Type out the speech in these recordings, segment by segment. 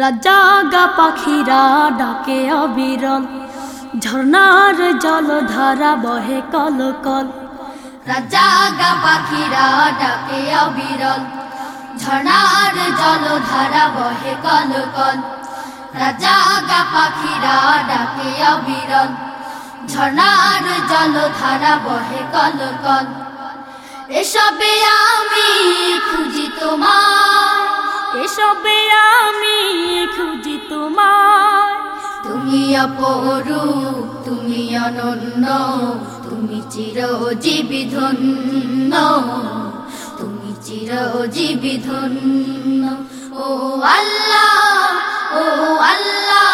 রাজাগা পাখিরা ডাকে অবিরল। ঝর্ণার জল ধারা বহে কল কল রাজাগা পাখিরা ডাকে অবিরল। ঝর্ণার জল ধারা বহে কল কল রাজাগা পাখিরা ডাকে অবিরল। ঝর্ণার জল ধারা বহে কল কল এসবে আমি খুঁজি তোমার এসবে আমি তোমার তুমি অপরু তুমি অনন্য, তুমি চিরজীবী ধন্য। তুমি চিরজীবী ধন্য। ও আল্লাহ ও আল্লাহ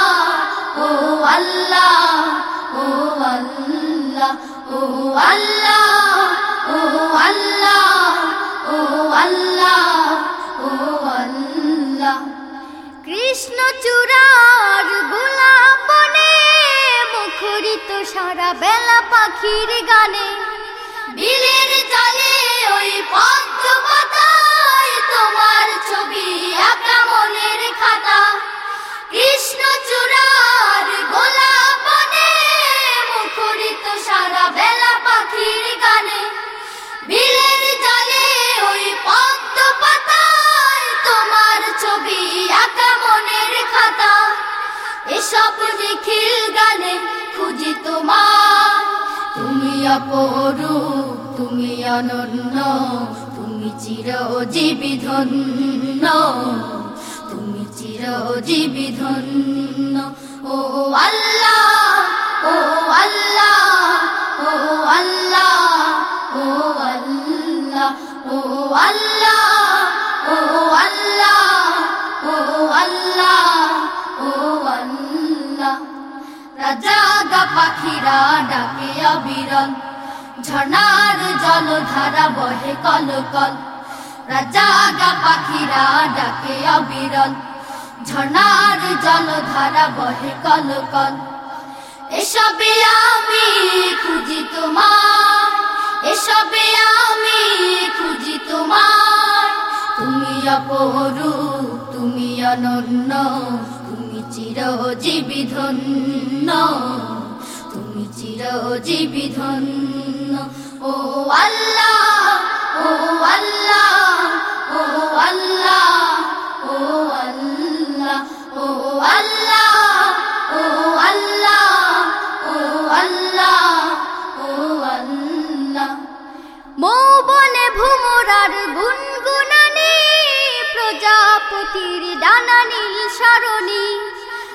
ও আল্লাহ ও আল্লাহ ও আল্লাহ। কৃষ্ণ চূড়ার গোলাপনে মুখরিত সারা বেলা পাখির গানে। বিলের জলে ওই পদ্ম তোমার ছবি এসব নিখিল গানে খুঁজি তোমার। তুমি অপরু তুমি অনন্য, তুমি চিরজীবী ধন্য। তুমি চিরজীবী ধন্য। ও আল্লাহ ও আল্লাহ ও আল্লাহ ও আল্লাহ ও আল্লাহ ও আল্লাহ ও আল্লাহ। আল্লাহ রাজাগা পাখিরা ডাকে অবিরল। ঝর্ণার জল ধারা বহে কল কল রাজাগা পাখিরা ডাকে অবিরল। ঝর্ণার জল ধারা বহে কল কল এসবে আমি খুঁজি তোমার, এসবে আমি খুঁজি তোমার। তুমি অপরু তুমি অনন্য। চিরজীবী ধন্য তুমি চিরজীবী ধন্য ও আল্লাহ ও আল্লাহ ও আল্লাহ ও আল্লাহ ও আল্লাহ ও আল্লাহ ও আল্লাহ ও আল্লাহ। মৌবনে ভুমরার গুনগুনানি, প্রজাপতির ডানা নীল সরণি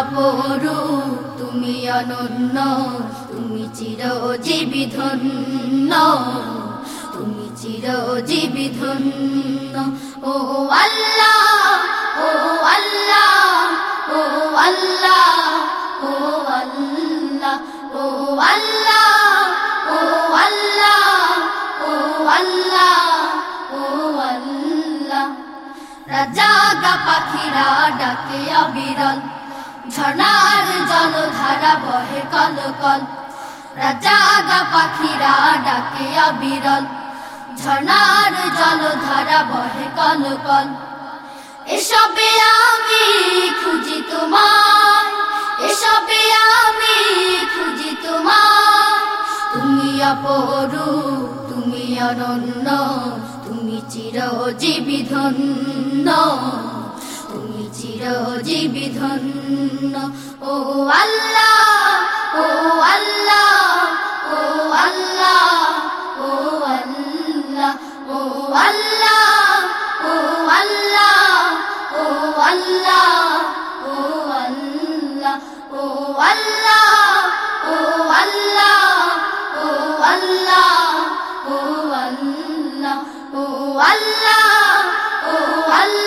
অপরু তুমি অনন্য, তুমি চিরজীবী ধন্য, তুমি চিরজীবী ধন্য। ও আল্লাহ ও আল্লাহ ও আল্লাহ ও আল্লাহ ও আল্লাহ ও আল্লাহ ও আল্লাহ ও আল্লাহ। রাজাগা পাখিরা ডাকে অবিরল ঝর্ণার জল ধারা বহে কল কল। রাজাগা পাখিরা ডাকে অবিরল ঝর্ণার জল ধারা বহে কল কল। এসবে আমি খুঁজি তোমার এসবে আমি খুঁজি তোমার তুমি অপরু তুমি অনন্য, তুমি চিরজীবী ধন্য। চিরজীবী ধন্য ও আল্লাহ ও আল্লাহ ও আল্লাহ ও আল্লাহ ও আল্লাহ ও আল্লাহ ও আল্লাহ ও আল্লাহ ও আল্লাহ ও আল্লাহ ও আল্লাহ ও আল্লাহ ও আল্লাহ ও আল্লাহ